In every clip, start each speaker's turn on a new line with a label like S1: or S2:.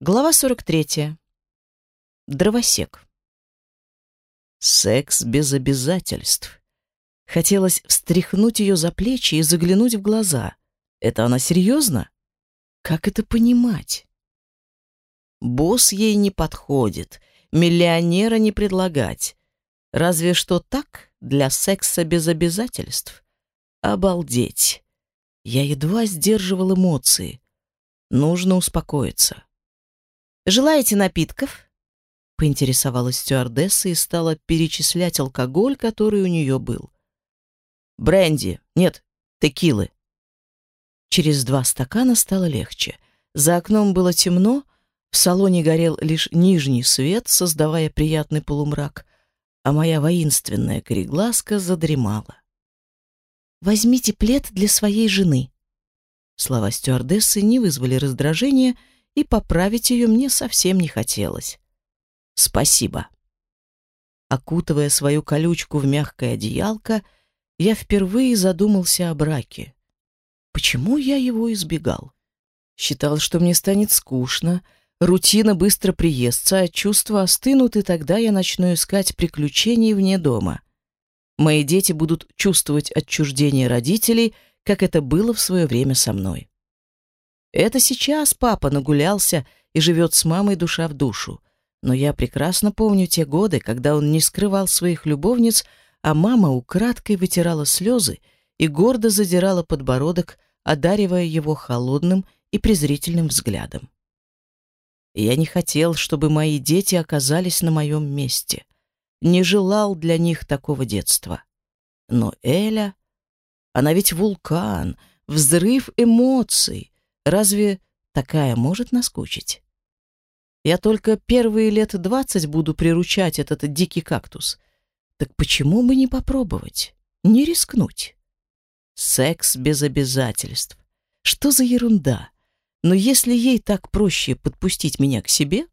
S1: Глава 43. Дровосек.
S2: Секс без обязательств. Хотелось встряхнуть ее за плечи и заглянуть в глаза. Это она серьезно? Как это понимать? Босс ей не подходит, миллионера не предлагать. Разве что так, для секса без обязательств. Обалдеть. Я едва сдерживал эмоции. Нужно успокоиться.
S1: «Желаете напитков?»
S2: Поинтересовалась стюардесса и стала перечислять алкоголь, который у нее был. Бренди, нет, текилы. Через два стакана стало легче. За окном было темно, в салоне горел лишь нижний свет, создавая приятный полумрак, а моя воинственная кореглазка задремала.
S1: «Возьмите плед для своей жены».
S2: Слова стюардессы не вызвали раздражения, и поправить ее мне совсем не хотелось. «Спасибо». Окутывая свою колючку в мягкое одеялко, я впервые задумался о браке. Почему я его избегал? Считал, что мне станет скучно, рутина быстро приестся, а чувства остынут, и тогда я начну искать приключений вне дома. Мои дети будут чувствовать отчуждение родителей, как это было в свое время со мной. Это сейчас папа нагулялся и живет с мамой душа в душу. Но я прекрасно помню те годы, когда он не скрывал своих любовниц, а мама украдкой вытирала слезы и гордо задирала подбородок, одаривая его холодным и презрительным взглядом. Я не хотел, чтобы мои дети оказались на моем месте. Не желал для них такого детства. Но Эля... Она ведь вулкан, взрыв эмоций. Разве такая может наскучить? Я только первые лет двадцать буду приручать этот дикий кактус. Так почему бы не попробовать? Не рискнуть? Секс без обязательств. Что за ерунда? Но если ей так проще подпустить меня к себе,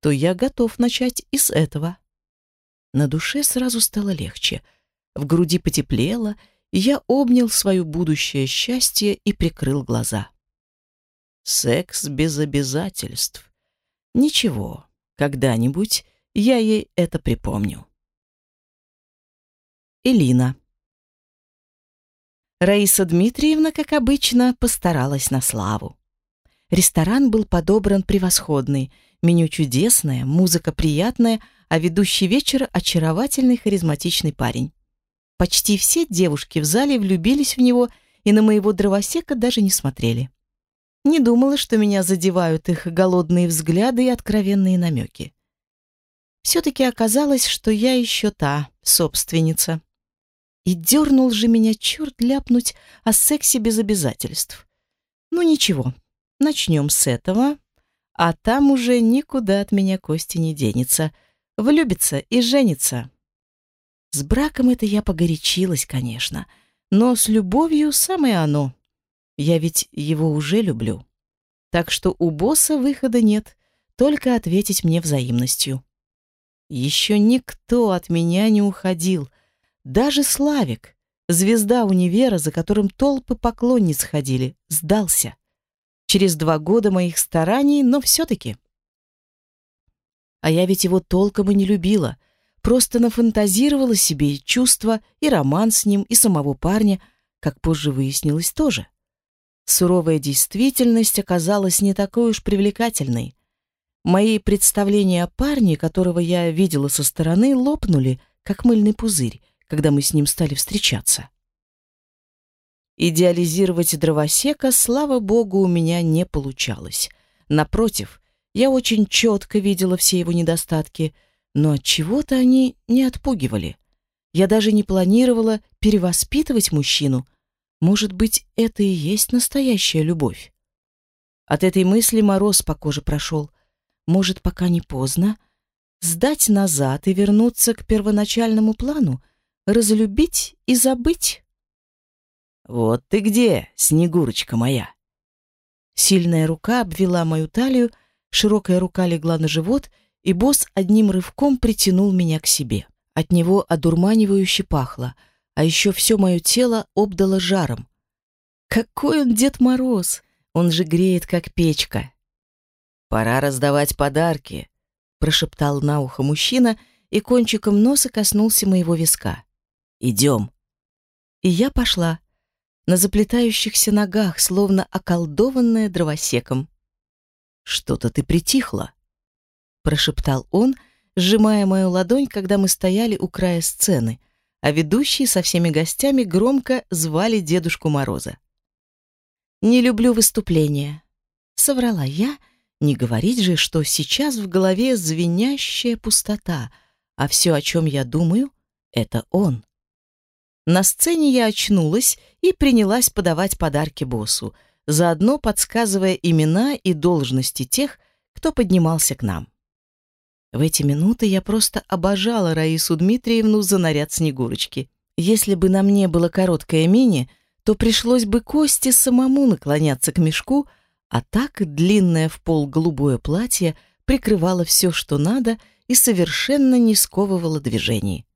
S2: то я готов начать и с этого. На душе сразу стало легче. В груди потеплело, и я обнял свое будущее счастье и прикрыл глаза. Секс без обязательств. Ничего, когда-нибудь я ей это припомню.
S1: Элина. Раиса Дмитриевна, как обычно, постаралась на славу. Ресторан был подобран превосходный, меню чудесное, музыка приятная, а ведущий вечер очаровательный харизматичный парень. Почти все девушки в зале влюбились в него и на моего дровосека даже не смотрели. Не думала, что меня задевают их голодные взгляды и откровенные намеки. Все-таки оказалось, что я еще та собственница. И дернул же меня черт ляпнуть о сексе без обязательств. Ну ничего, начнем с этого, а там уже никуда от меня Кости не денется. Влюбится и женится. С браком это я погорячилась, конечно, но с любовью самое оно. Я ведь его уже люблю. Так что у босса выхода нет, только ответить мне взаимностью. Еще никто от меня не уходил — даже Славик, звезда универа, за которым толпы поклонниц ходили, сдался. Через два года моих стараний, но все-таки. А я ведь его толком и не любила, просто нафантазировала себе и чувства, и роман с ним, и самого парня, как позже выяснилось тоже. Суровая действительность оказалась не такой уж привлекательной. Мои представления о парне, которого я видела со стороны, лопнули, как мыльный пузырь, когда мы с ним стали встречаться. Идеализировать дровосека, слава богу, у меня не получалось. Напротив, я очень четко видела все его недостатки, но от чего-то они не отпугивали. Я даже не планировала перевоспитывать мужчину. Может быть, это и есть настоящая любовь. От этой мысли мороз по коже прошел. Может, пока не поздно, сдать назад и вернуться к первоначальному плану, разлюбить и забыть.
S2: Вот ты где, Снегурочка моя.
S1: Сильная рука обвела мою талию, широкая рука легла на живот, и босс одним рывком притянул меня к себе. От него одурманивающе пахло, а еще все мое тело обдало жаром. Какой он Дед Мороз! Он же греет, как печка.
S2: «Пора раздавать подарки», — прошептал на ухо мужчина и кончиком носа коснулся моего виска. «Идем». И я пошла, на заплетающихся ногах, словно околдованная дровосеком. «Что-то ты притихла», — прошептал он, сжимая мою ладонь, когда мы стояли у края сцены, а ведущие со всеми гостями громко звали Дедушку Мороза. «Не люблю выступления», — соврала я, не говорить же, что сейчас в голове звенящая пустота, а все, о чем я думаю, — это он. На сцене я очнулась и принялась подавать подарки боссу, заодно подсказывая имена и должности тех, кто поднимался к нам. В эти минуты я просто обожала Раису Дмитриевну за наряд Снегурочки. Если бы на мне было короткое мини, то пришлось бы Косте самому наклоняться к мешку, а так длинное в пол голубое платье прикрывало все, что надо, и совершенно не сковывало движений.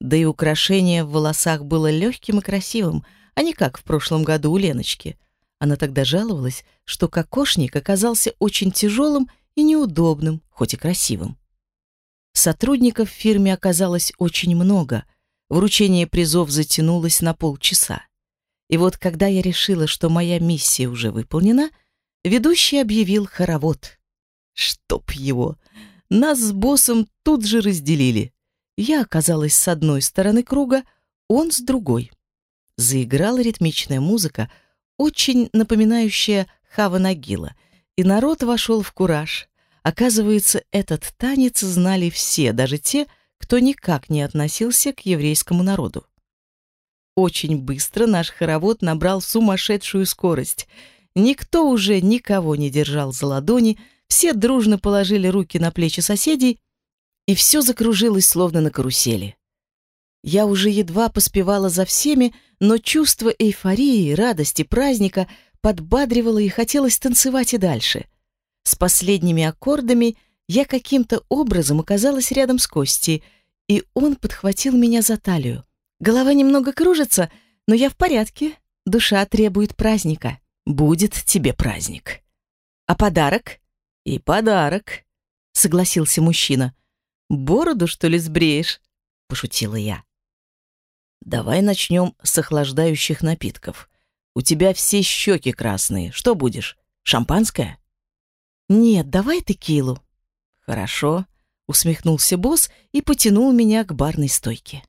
S2: Да и украшение в волосах было легким и красивым, а не как в прошлом году у Леночки. Она тогда жаловалась, что кокошник оказался очень тяжелым и неудобным, хоть и красивым. Сотрудников в фирме оказалось очень много. Вручение призов затянулось на полчаса. И вот когда я решила, что моя миссия уже выполнена, ведущий объявил хоровод. Чтоб его! Нас с боссом тут же разделили. Я оказалась с одной стороны круга, он с другой. Заиграла ритмичная музыка, очень напоминающая Хава Нагила, и народ вошел в кураж. Оказывается, этот танец знали все, даже те, кто никак не относился к еврейскому народу. Очень быстро наш хоровод набрал сумасшедшую скорость. Никто уже никого не держал за ладони, все дружно положили руки на плечи соседей и все закружилось, словно на карусели. Я уже едва поспевала за всеми, но чувство эйфории, радости, праздника подбадривало и хотелось танцевать и дальше. С последними аккордами я каким-то образом оказалась рядом с Костей, и он подхватил меня за талию. Голова немного кружится, но я в порядке. Душа требует праздника. Будет тебе праздник. А подарок? И подарок, согласился мужчина. Бороду, что ли, сбреешь?» — пошутила я. «Давай начнем с охлаждающих напитков. У тебя все щеки красные. Что будешь? Шампанское?» «Нет, давай текилу». «Хорошо», — усмехнулся босс и потянул меня к барной стойке.